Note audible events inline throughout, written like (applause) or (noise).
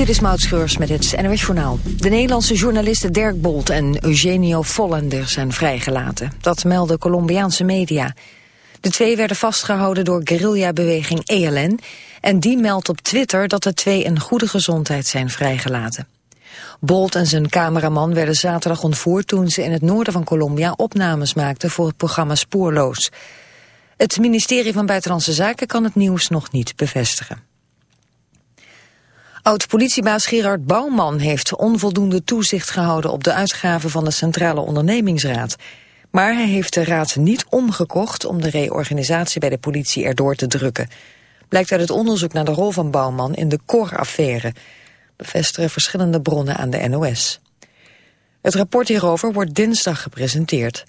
Dit is Maud met het NOS Journaal. De Nederlandse journalisten Dirk Bolt en Eugenio Vollender zijn vrijgelaten. Dat melden Colombiaanse media. De twee werden vastgehouden door guerrillabeweging ELN... en die meldt op Twitter dat de twee in goede gezondheid zijn vrijgelaten. Bolt en zijn cameraman werden zaterdag ontvoerd... toen ze in het noorden van Colombia opnames maakten voor het programma Spoorloos. Het ministerie van Buitenlandse Zaken kan het nieuws nog niet bevestigen. Oud-politiebaas Gerard Bouwman heeft onvoldoende toezicht gehouden op de uitgaven van de Centrale Ondernemingsraad. Maar hij heeft de raad niet omgekocht om de reorganisatie bij de politie erdoor te drukken. Blijkt uit het onderzoek naar de rol van Bouwman in de Cor-affaire. Bevestigen verschillende bronnen aan de NOS. Het rapport hierover wordt dinsdag gepresenteerd.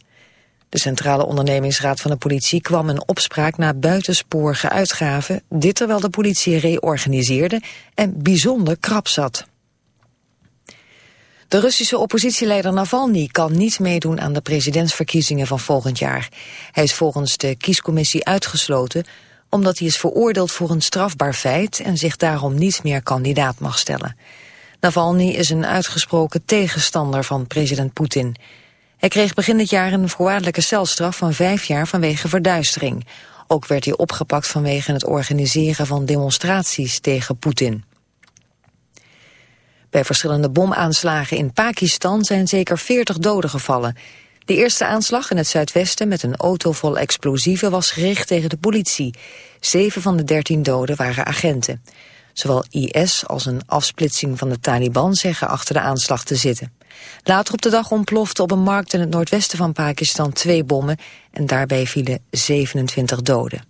De Centrale Ondernemingsraad van de politie kwam in opspraak na buitensporige uitgaven, dit terwijl de politie reorganiseerde en bijzonder krap zat. De Russische oppositieleider Navalny kan niet meedoen aan de presidentsverkiezingen van volgend jaar. Hij is volgens de kiescommissie uitgesloten omdat hij is veroordeeld voor een strafbaar feit en zich daarom niet meer kandidaat mag stellen. Navalny is een uitgesproken tegenstander van president Poetin. Hij kreeg begin dit jaar een voorwaardelijke celstraf van vijf jaar vanwege verduistering. Ook werd hij opgepakt vanwege het organiseren van demonstraties tegen Poetin. Bij verschillende bomaanslagen in Pakistan zijn zeker 40 doden gevallen. De eerste aanslag in het zuidwesten met een auto vol explosieven was gericht tegen de politie. Zeven van de dertien doden waren agenten. Zowel IS als een afsplitsing van de Taliban zeggen achter de aanslag te zitten. Later op de dag ontplofte op een markt in het noordwesten van Pakistan twee bommen en daarbij vielen 27 doden.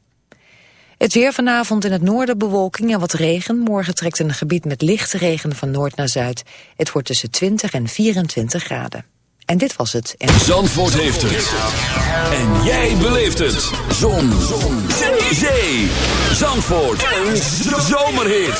Het weer vanavond in het noorden bewolking en wat regen. Morgen trekt een gebied met lichte regen van noord naar zuid. Het wordt tussen 20 en 24 graden. En dit was het. En... Zandvoort heeft het. En jij beleeft het. Zon. Zon. Zee. Zandvoort. Een zomerhit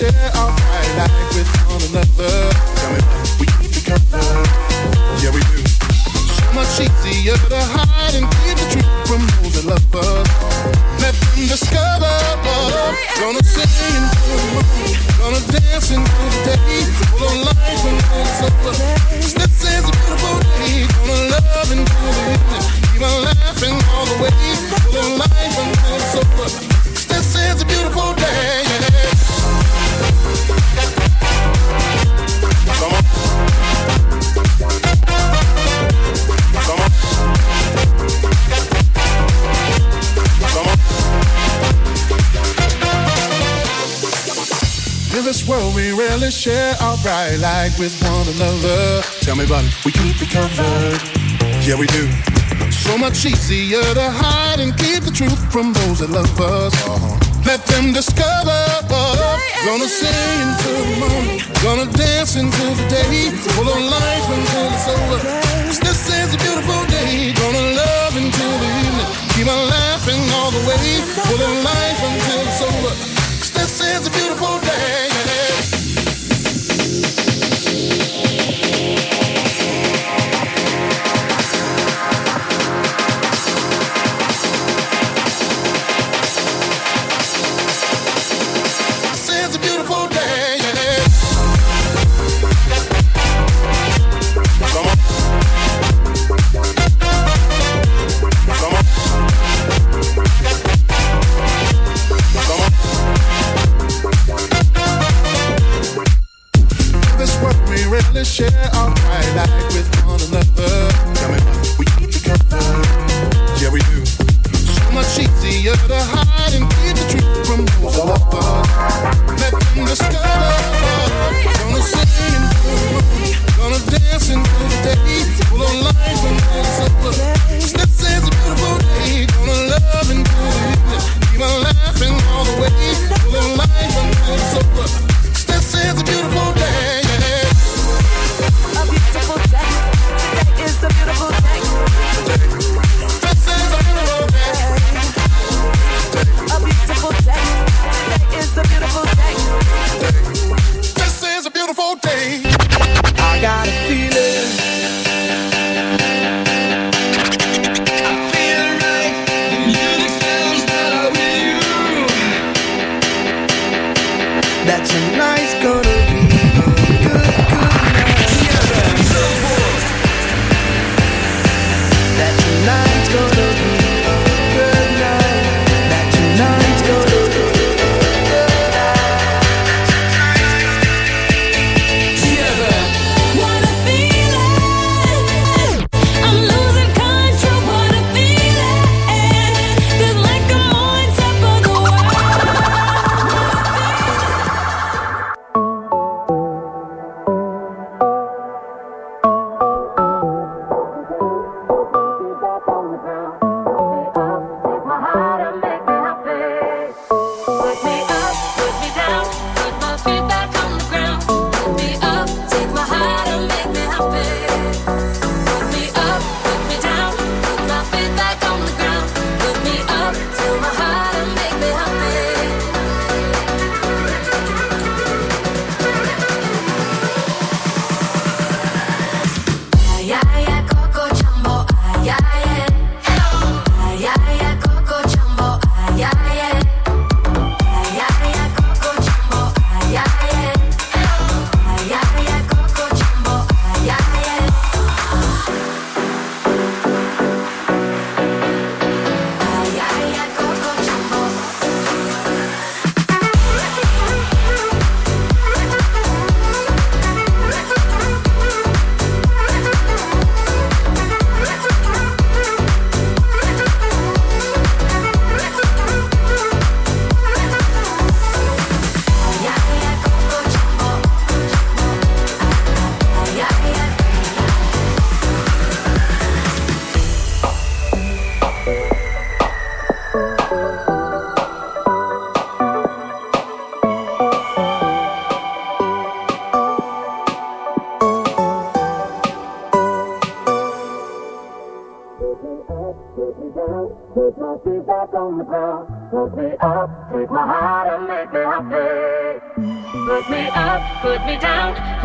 share our with one another. Tell me about it. We keep it covered. Yeah, we do. So much easier to hide and keep the truth from those that love us. Uh-huh. Let them discover. Gonna sing until the morning. Gonna dance until the day. Full of life until it's over. Cause this is a beautiful day. Gonna love until the evening. Keep on laughing all the way. Full of life until it's over. Cause this is a beautiful day.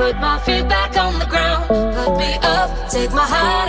put my feet back on the ground. Put me up, take my heart.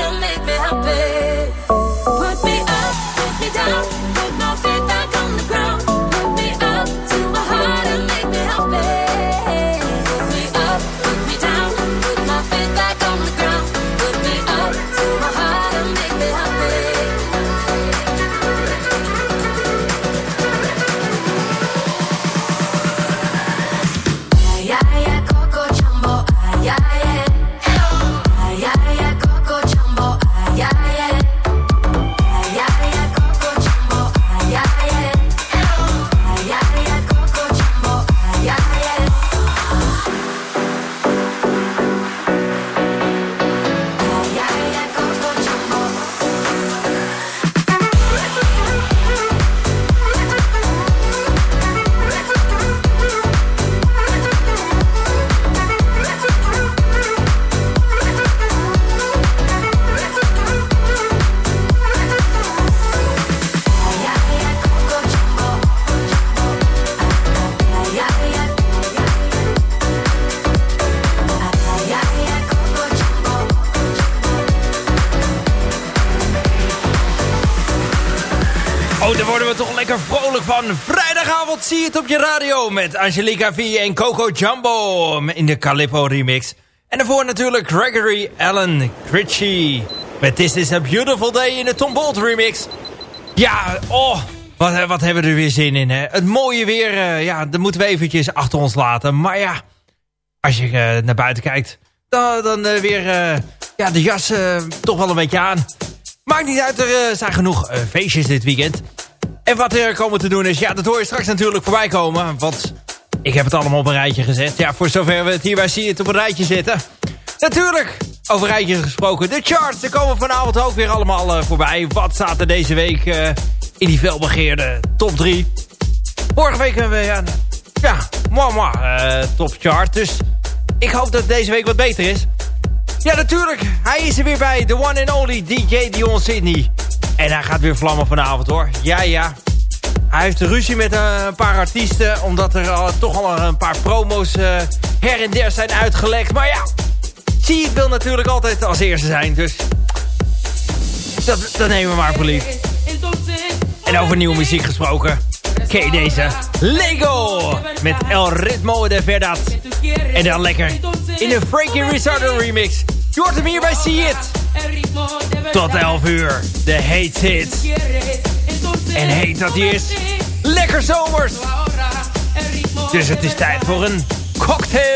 het op je radio met Angelica V en Coco Jumbo in de Calippo remix. En daarvoor natuurlijk Gregory Allen Critchie met This Is A Beautiful Day in de Tom Bolt remix. Ja, oh, wat, wat hebben we er weer zin in. Hè? Het mooie weer, eh, ja, dat moeten we eventjes achter ons laten. Maar ja, als je eh, naar buiten kijkt, dan, dan eh, weer ja, de jas toch wel een beetje aan. Maakt niet uit, er zijn genoeg feestjes dit weekend... En wat er komen te doen is, ja, dat hoor je straks natuurlijk voorbij komen. Want ik heb het allemaal op een rijtje gezet. Ja, voor zover we het hier bij zie het op een rijtje zetten. Natuurlijk, over rijtjes gesproken. De charts, er komen vanavond ook weer allemaal eh, voorbij. Wat staat er deze week eh, in die felbegeerde top 3? Vorige week hebben we ja, ja moi, moi, eh, top chart. Dus ik hoop dat deze week wat beter is. Ja, natuurlijk. Hij is er weer bij. The one and only DJ Dion Sydney. En hij gaat weer vlammen vanavond hoor. Ja, ja. Hij heeft ruzie met eh, een paar artiesten. Omdat er toch al een paar promo's eh, her en der zijn uitgelekt. Maar ja, zie het wil natuurlijk altijd als eerste zijn. Dus dat, nemen we maar voor lief. En over nieuwe muziek gesproken. Ken je deze? Lego! Met El Ritmo de Verdad. En dan lekker in de Frankie Rizardo remix. Je hoort hem hier bij See It. Tot 11 uur. De Hate Hits. En heet dat is. Lekker zomers. Dus het is tijd voor een cocktail.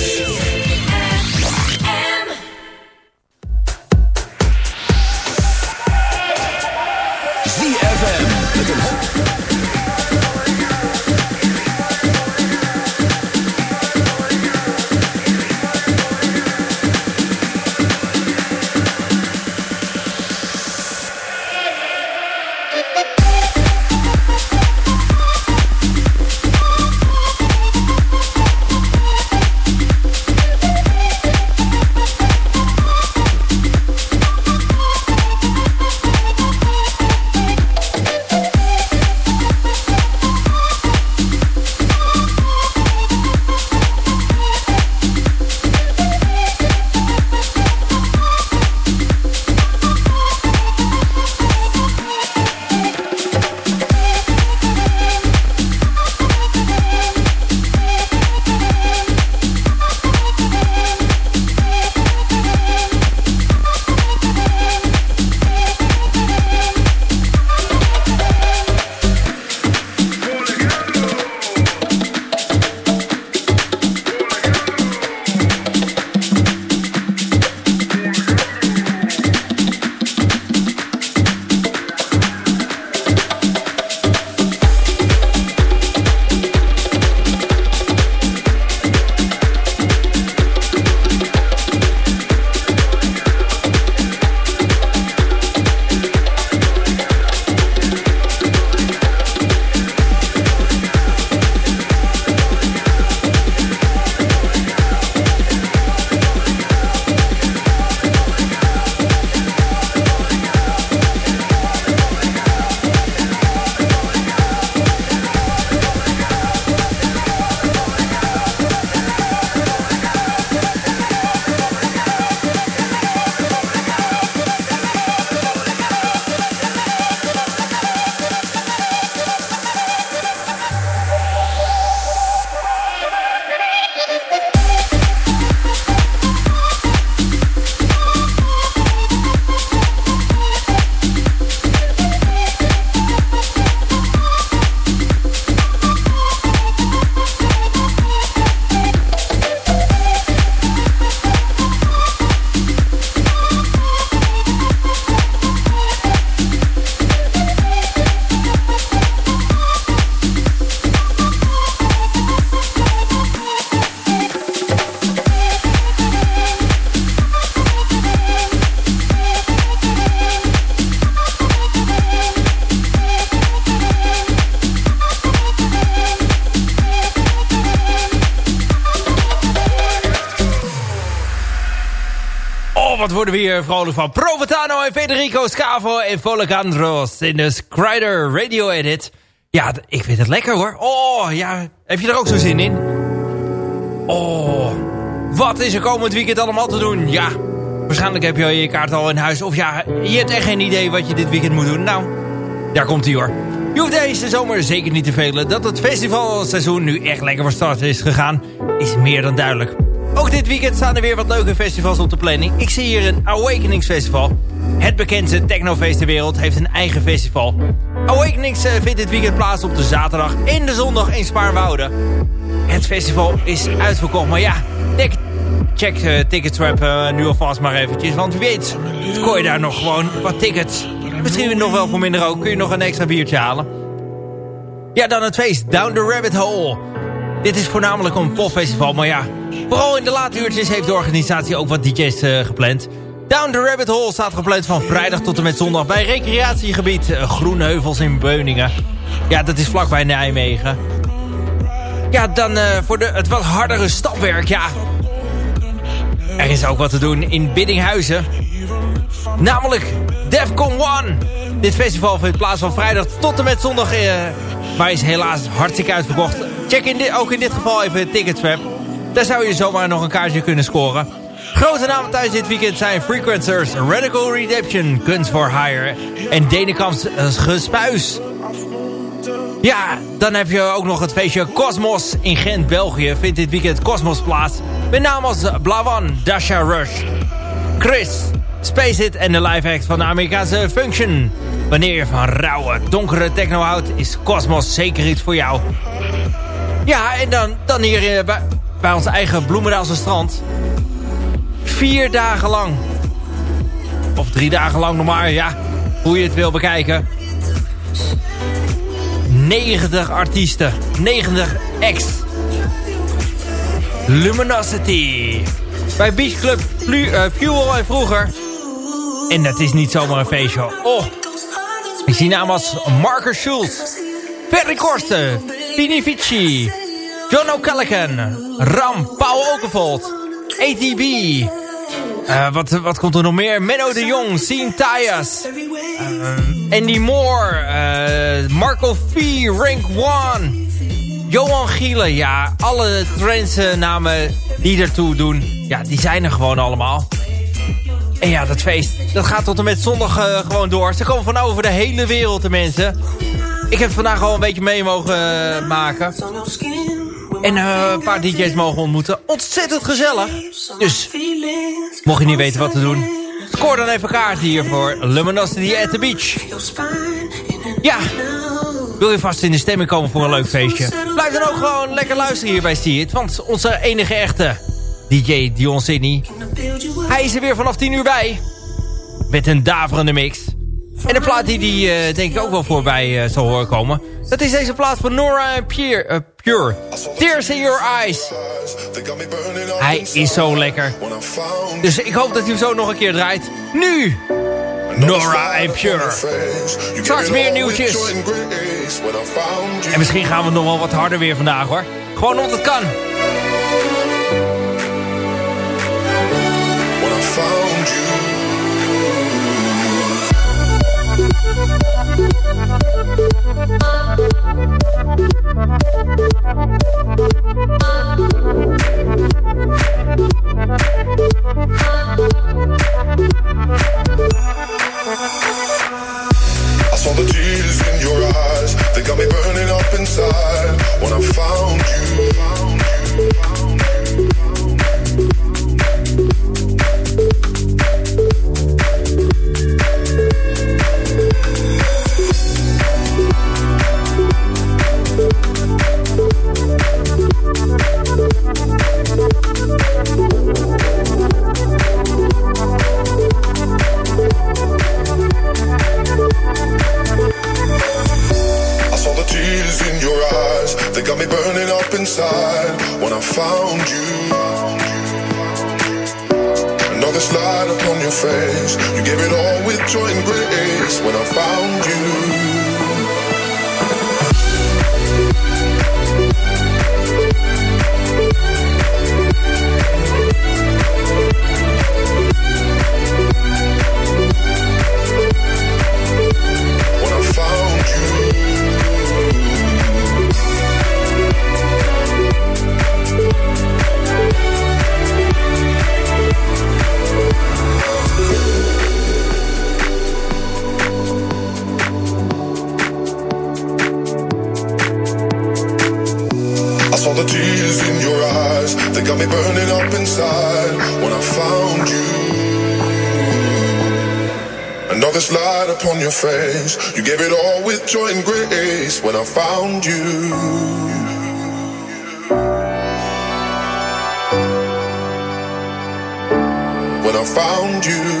Worden we hier vrolijk van. Provotano en Federico Scavo en Volcandros in de Scrider Radio Edit. Ja, ik vind het lekker hoor. Oh, ja. Heb je er ook zo zin in? Oh, wat is er komend weekend allemaal te doen? Ja, waarschijnlijk heb je je kaart al in huis. Of ja, je hebt echt geen idee wat je dit weekend moet doen. Nou, daar komt hij hoor. Je hoeft deze zomer zeker niet te velen. Dat het festivalseizoen nu echt lekker van start is gegaan, is meer dan duidelijk. Ook dit weekend staan er weer wat leuke festivals op de planning. Ik zie hier een Awakenings Festival. Het bekendste technofeest ter wereld heeft een eigen festival. Awakenings eh, vindt dit weekend plaats op de zaterdag en de zondag in Spaarnwoude. Het festival is uitverkocht, maar ja, check, check uh, Ticketstrap eh, nu alvast maar eventjes. Want wie weet, kon je daar nog gewoon wat tickets. Misschien nog wel voor minder ook, kun je nog een extra biertje halen. Ja, dan het feest Down the Rabbit Hole. Dit is voornamelijk een popfestival, maar ja... Vooral in de late uurtjes heeft de organisatie ook wat DJ's eh, gepland. Down the Rabbit Hole staat gepland van vrijdag tot en met zondag... bij recreatiegebied uh, Groene Heuvels in Beuningen. Ja, dat is vlakbij Nijmegen. Ja, dan uh, voor de, het wat hardere stapwerk, ja. Er is ook wat te doen in Biddinghuizen. Namelijk Defcon 1. Dit festival vindt plaats van vrijdag tot en met zondag... Maar is helaas hartstikke uitverkocht. Check in ook in dit geval even Ticketswap. Daar zou je zomaar nog een kaartje kunnen scoren. Grote namen thuis dit weekend zijn Frequencers, Radical Redemption, Kunst for Hire en Denenkamps Gespuis. Ja, dan heb je ook nog het feestje Cosmos in Gent, België. Vindt dit weekend Cosmos plaats. Met name als Blawan, Dasha Rush, Chris, Space It en de live act van de Amerikaanse Function. Wanneer je van rauwe, donkere techno houdt, is Cosmos zeker iets voor jou. Ja, en dan, dan hier eh, bij ons eigen Bloemendaalse strand. Vier dagen lang. Of drie dagen lang nog maar, ja. Hoe je het wil bekijken. 90 artiesten. 90 acts. Luminosity. Bij Beach Club Flu en vroeger. En dat is niet zomaar een feestje. Oh, ik zie namen als Marcus Schultz, Perry Korsten, Vini Vici, John O'Callaghan, Ram, Paul Okevold, ATB. Uh, wat, wat komt er nog meer? Menno de Jong, Sien Tyas, uh, Andy Moore, uh, Marco V, Rank One, Johan Gielen. Ja, alle trends namen die ertoe doen, ja, die zijn er gewoon allemaal. En ja, dat feest, dat gaat tot en met zondag gewoon door. Ze komen van over de hele wereld, de mensen. Ik heb vandaag al een beetje mee mogen uh, maken. En uh, een paar DJ's mogen ontmoeten. Ontzettend gezellig. Dus, mocht je niet weten wat te doen... scoor dan even kaart hier voor Luminosity at the Beach. Ja, wil je vast in de stemming komen voor een leuk feestje? Blijf dan ook gewoon lekker luisteren hier bij See It. Want onze enige echte DJ Dion Sydney... Hij is er weer vanaf 10 uur bij. Met een daverende mix. En de plaat die, die uh, denk ik ook wel voorbij uh, zal horen komen. Dat is deze plaat van Nora en uh, Pure. Tears in Your Eyes. Hij is zo lekker. Dus ik hoop dat hij hem zo nog een keer draait. Nu! Nora en Pure. Straks meer nieuwtjes. En misschien gaan we nog wel wat harder weer vandaag hoor. Gewoon omdat het kan. They got me burning up inside when I found you. Found you. Saw the tears in your eyes, they got me burning up inside when I found on your face. You gave it all with joy and grace when I found you. when I found you.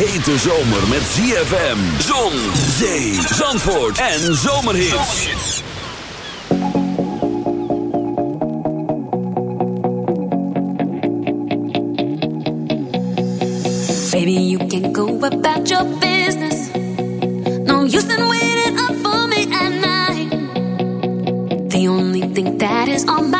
hete zomer met ZFM, zon, zee, zandvoort en zomerhits. Baby, you can go about your business. No use in waiting up for me at night. The only thing that is on my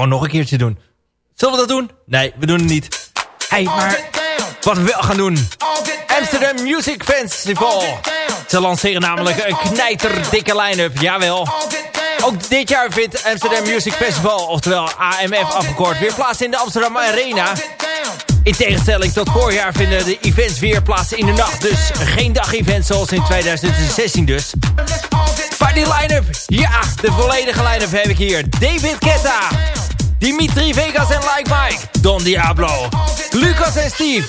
gewoon nog een keertje doen. Zullen we dat doen? Nee, we doen het niet. hey, maar wat we wel gaan doen. Amsterdam Music Festival. Ze lanceren namelijk een knijterdikke line-up, jawel. Ook dit jaar vindt Amsterdam Music Festival, oftewel AMF afgekort, weer plaats in de Amsterdam Arena. In tegenstelling tot vorig jaar vinden de events weer plaats in de nacht. Dus geen dag-event zoals in 2016 dus. Maar die line-up, ja, de volledige line-up heb ik hier. David Ketta, Dimitri Vegas en Like Mike, Don Diablo, Lucas en Steve,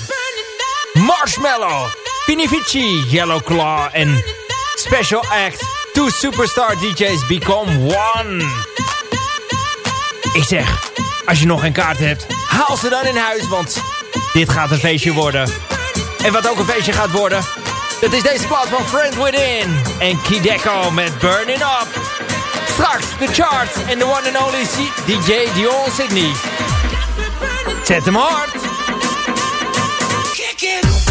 Marshmallow, Finifici, Yellow Claw en Special Act. Two superstar DJs become one. Ik zeg, als je nog geen kaart hebt, haal ze dan in huis, want dit gaat een feestje worden. En wat ook een feestje gaat worden, dat is deze plaat van Friend Within en Kideko met Burning Up. Straks de charts en de one and only DJ Dion Sydney. Zet hem hard. lange,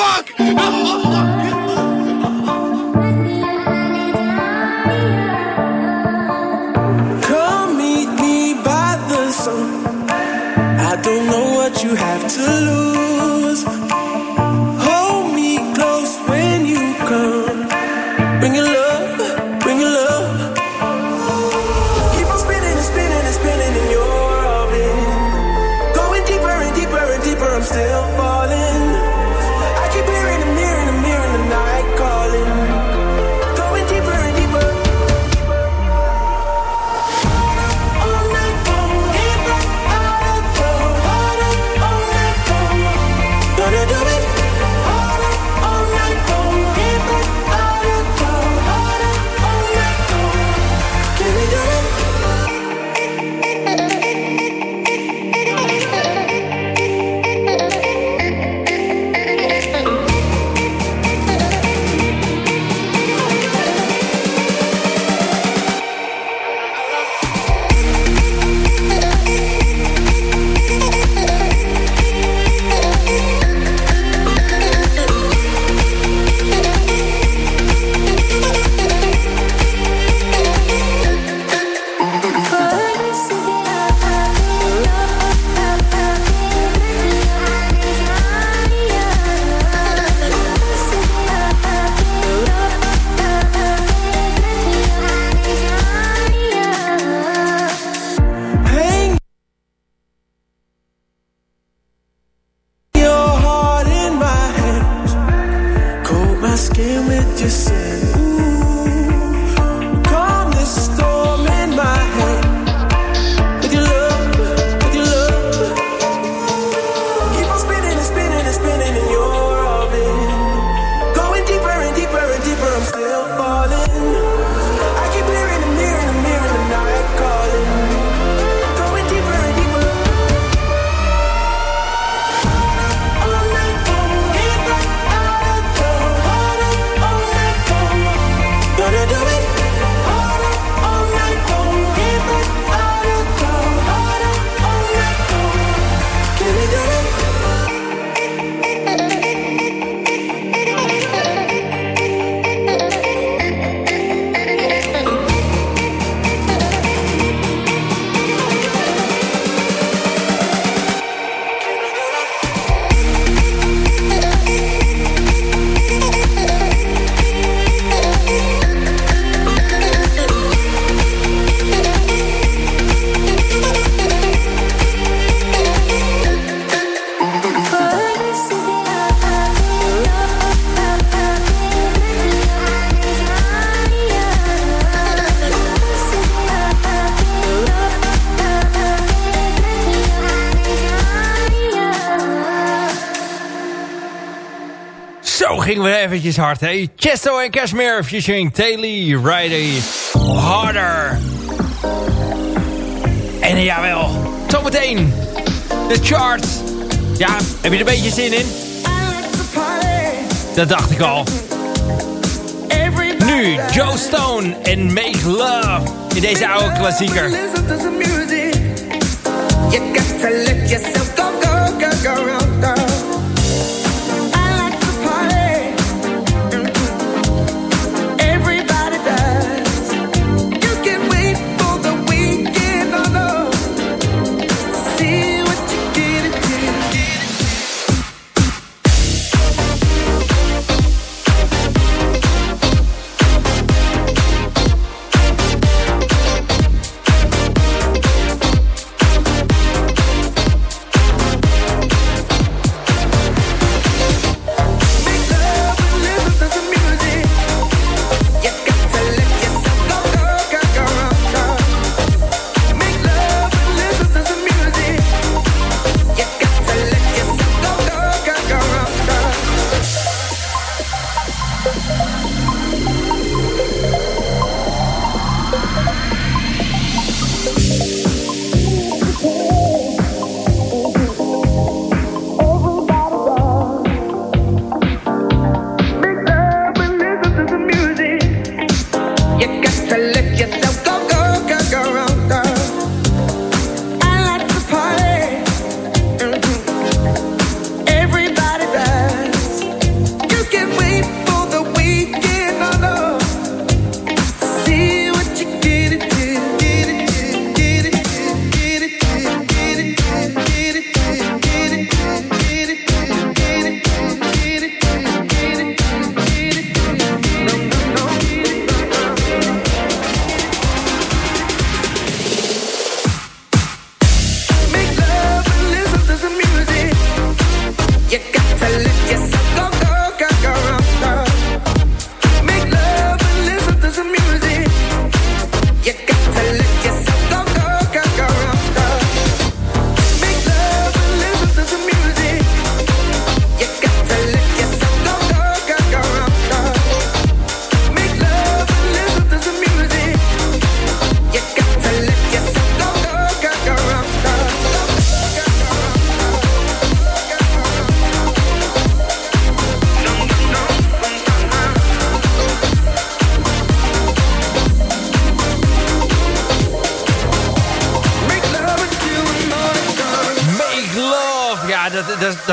fuck! (laughs) gingen we eventjes hard, hè? Chesto en Cashmere featuring Telly Riley Harder. En eh, jawel, zometeen de charts. Ja, heb je er een beetje zin in? Dat dacht ik al. Nu Joe Stone en Make Love in deze oude klassieker. Yourself.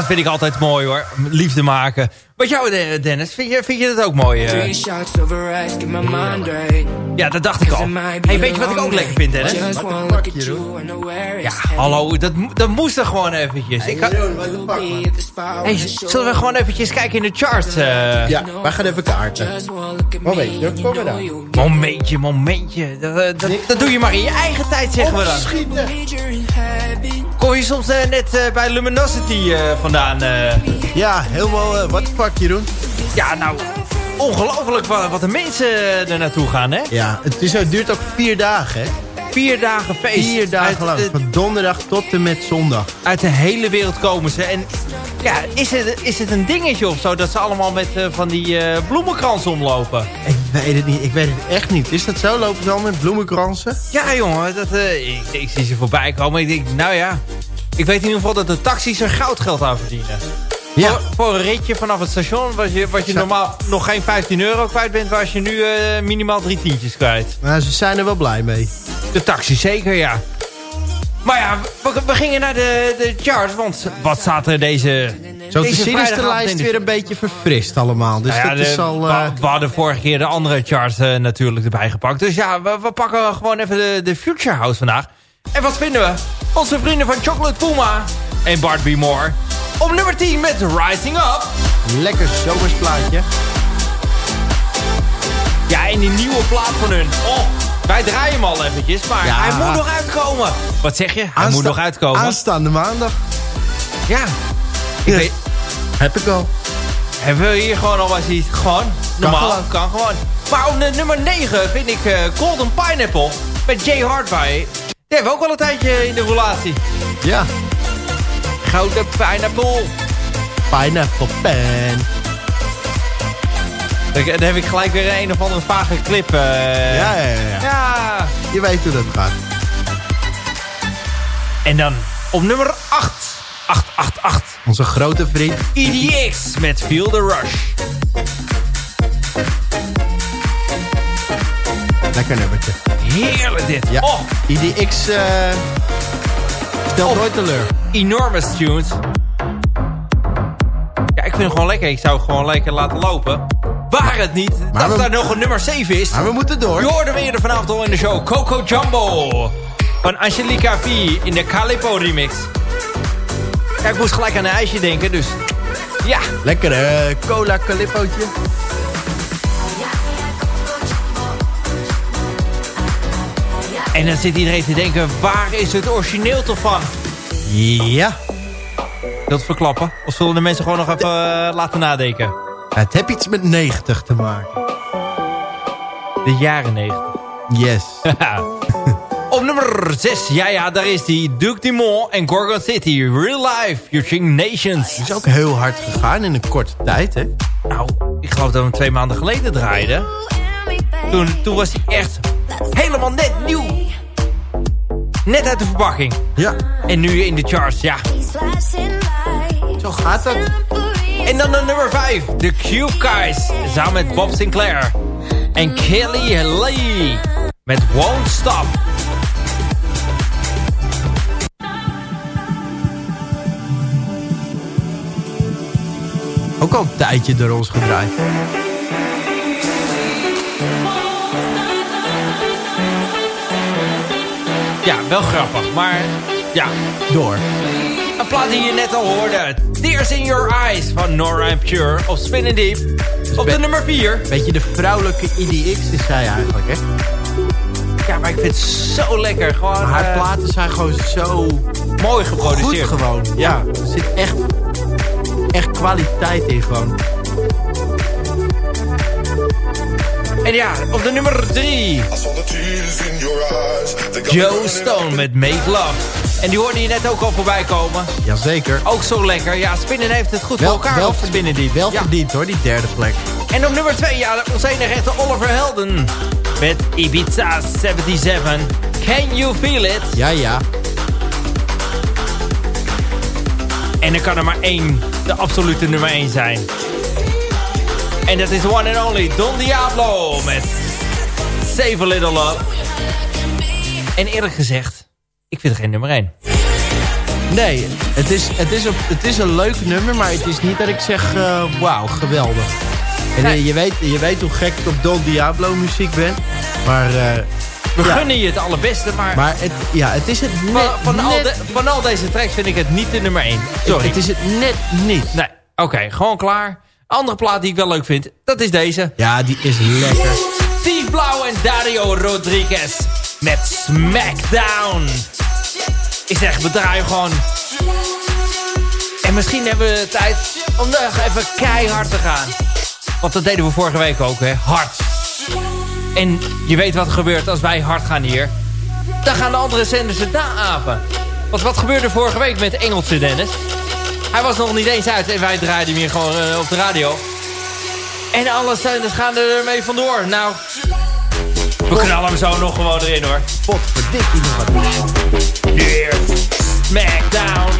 Vind ik altijd mooi hoor. Liefde maken. Wat jou Dennis, vind je, vind je dat ook mooi? eh? Ja, dat dacht ik al. Hey, weet je wat ik ook lekker vind Dennis? Ja, hallo, dat, dat moest er gewoon eventjes. Ik ga- hey, zullen we gewoon eventjes kijken in de charts? eh? Ja, wij gaan even kaarten. Momentje, kom maar know dan. Momentje, momentje. Dat, eh, dat, dat doe je maar in je eigen tijd, zeggen we dan. Kom je soms eh, net eh, bij Luminosity eh, vandaan? Ja, helemaal, the fuck Jeroen? ja, nou, ongelooflijk wat, wat de mensen er naartoe gaan, hè? Ja, het, is, het duurt ook vier dagen, hè? Vier dagen feest. Vier dagen lang, van donderdag tot en met zondag. uit de hele wereld komen ze. En ja, is het, is het een dingetje of zo dat ze allemaal met van die eh bloemenkransen omlopen? Ik weet het niet, ik weet het echt niet. Is dat zo? Lopen ze al met bloemenkransen? Ja, jongen, dat, ik, ik zie ze voorbij komen. Ik denk, nou ja, ik weet in ieder geval dat de taxis er goudgeld aan verdienen. Ja. Voor, voor een ritje vanaf het station, wat je, wat je Zo. normaal nog geen 15 euro kwijt bent, was je nu eh, minimaal drie tientjes kwijt. Nou, ze zijn er wel blij mee. De taxi, zeker, ja. Maar ja, we, we gingen naar de, de charts, want wat staat er deze... Zo te zien is de lijst weer een beetje verfrist allemaal. Dus Nou ja, dat de- is al... we, eh, we hadden vorige keer de andere charts eh, natuurlijk erbij gepakt. Dus ja, we, we pakken gewoon even de, de Future House vandaag. En wat vinden we? Onze vrienden van Chocolate Puma en Bart B. Moore. Op nummer 10 met Rising Up. lekker zomersplaatje. Ja, en die nieuwe plaat van hun. Oh, wij draaien hem al eventjes, maar Ja. hij moet nog uitkomen. Wat zeg je? Hij moet nog uitkomen. Aanstaande maandag. ja. Ik Ja. weet, Heb ik al. hebben we hier gewoon al wat iets? Gewoon. Normaal. gewoon. Kan gewoon. Maar op nummer 9 vind ik eh, Golden Pineapple. Met Jay Hart bij. Die hebben we ook al een tijdje in de relatie. Ja. Gouden Pineapple. Pineapple pen. Dan heb ik gelijk weer een of andere vage clip. eh. Ja, ja, ja, ja. ja. Je weet hoe dat gaat. En dan op nummer 8. 888. Onze grote vriend. EDX met Feel the Rush. Lekker nummertje. Heerlijk dit. Ja. Oh, IDX eh stelt Oh. nooit teleur. enormous tunes. Ja, ik vind hem gewoon lekker. Ik zou het gewoon lekker laten lopen. Waar het niet dat we- daar nog een nummer 7 is. Maar we moeten door. Je hoorde weer vanavond al in de show. Coco Jumbo. Van Angelica V in de Calippo remix. Ja, ik moest gelijk aan een ijsje denken, dus... Ja, Lekker cola calippootje. En dan zit iedereen te denken, waar is het origineel toch van? Ja. Dat verklappen? Of zullen de mensen gewoon nog even eh, laten nadenken? Het heeft iets met 90 te maken. De jaren 90. Yes. (laughs) Op nummer 6, ja ja, daar is die. Duke Dumont en Gorgon City. Real Life, Futuring Nations. Het is ook heel hard gegaan in een korte tijd, hè? Nou, ik geloof dat we hem twee maanden geleden draaiden. Toen, toen was hij echt helemaal net nieuw. Net uit de verpakking. Ja. En nu in de charts, ja. Zo gaat dat. En dan de nummer 5, de Cube Guys. Samen met Bob Sinclair. En Kelly Lee. Met Won't Stop. Ook al een tijdje door ons gedraaid. Ja, wel grappig, maar ja. Door. Een plaat die je net al hoorde. Tears in Your Eyes van Nora and Pure of Spinning Deep. Op de nummer 4. Beetje de vrouwelijke IDX is zij eigenlijk, hè? Ja, maar ik vind het zo lekker. Gewoon Maar haar eh, platen zijn gewoon zo mooi goed geproduceerd. gewoon. Ja, er zit echt, echt kwaliteit in gewoon. En ja, op de nummer 3. I saw the tears in your eyes. They got me Joe Stone met Make Love. En die hoorde je net ook al voorbij komen. Jazeker. Ook zo lekker. Ja, Spinnen heeft het goed voor elkaar. wel, Spinnen die. wel ja. verdiend hoor, die derde plek. En op nummer 2, ja, onze enige echte Oliver Helden. Met Ibiza 77. Can you feel it? Ja, ja. En er kan er maar één, de absolute nummer 1 zijn. En dat is one and only Don Diablo met Save a Little Love. En eerlijk gezegd, ik vind het geen nummer 1. Nee, het is, het, is een, het is een leuk nummer, maar het is niet dat ik zeg, eh, wauw, geweldig. En, eh, je, weet, je weet hoe gek ik op Don Diablo muziek ben. Maar, eh, We ja. gunnen je het allerbeste, maar, maar het, ja, het is het net, van, van, al de- van al deze tracks vind ik het niet de nummer 1. Sorry. Het is het net niet. Nee, oké, gewoon klaar. Andere plaat die ik wel leuk vind, dat is deze. Ja, die is lekker. Steve Blauw en Dario Rodriguez met Smackdown. Ik zeg, we draaien gewoon. En misschien hebben we tijd om nog even keihard te gaan. Want dat deden we vorige week ook, hè. Hard. En je weet wat er gebeurt als wij hard gaan hier. Dan gaan de andere zenders het naapen. Want wat gebeurde vorige week met Engelse Dennis? Hij was nog niet eens uit en wij draaiden hem hier gewoon eh, op de radio. En alle zenders gaan ermee vandoor. Nou, we knallen hem zo nog gewoon erin hoor. Potverdikkie nog wat. Weer Smackdown.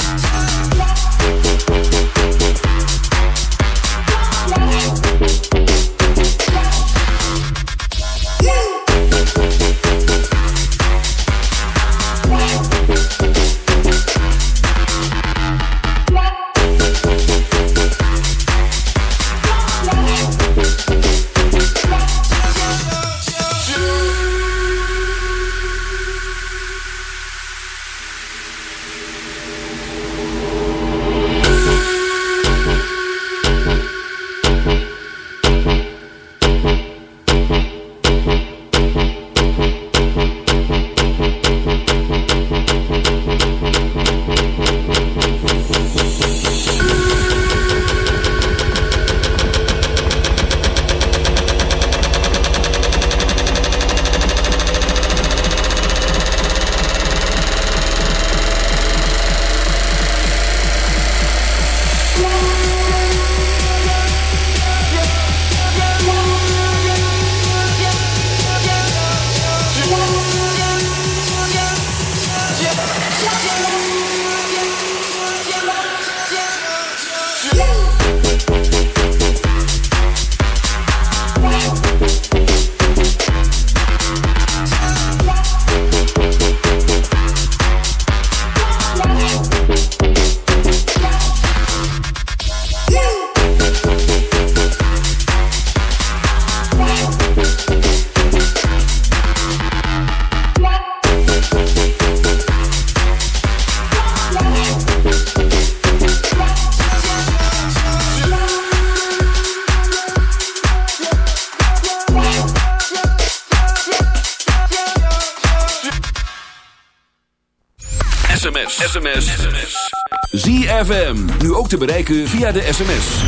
Bereiken via de sms.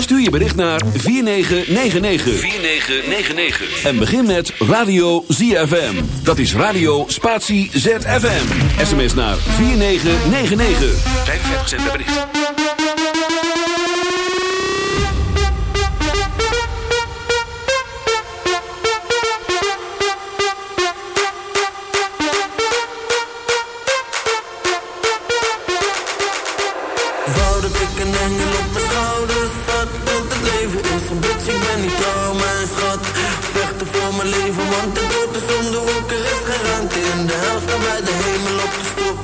Stuur je bericht naar 4999. 4999. En begin met Radio ZFM. Dat is Radio Spatie ZFM. SMS naar 4999. 45 cent per bericht. Ik een engel op mijn schouders had Want het leven is een bitch, ik ben niet trouw, mijn schat. Vechten voor mijn leven, want de dood is om de hoek Er is geen ruimte in de hel, sta bij de hemel op de stoep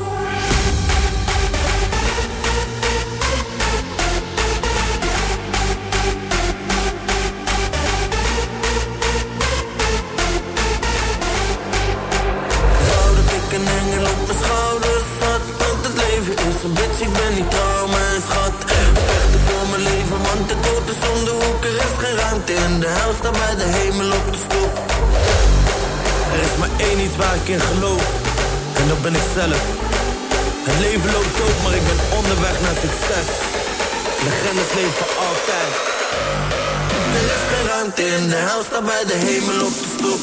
Wou dat ik een engel op mijn schouders had Want het leven is een bitch, ik ben niet trouw, om de hoek Er is geen ruimte in de hel, sta bij de hemel op de stoep. Er is maar één iets waar ik in geloof. En dat ben ik zelf. Het leven loopt ook, maar ik ben onderweg naar succes. Legendes leven altijd. Er is geen ruimte in de hel, sta bij de hemel op de stoep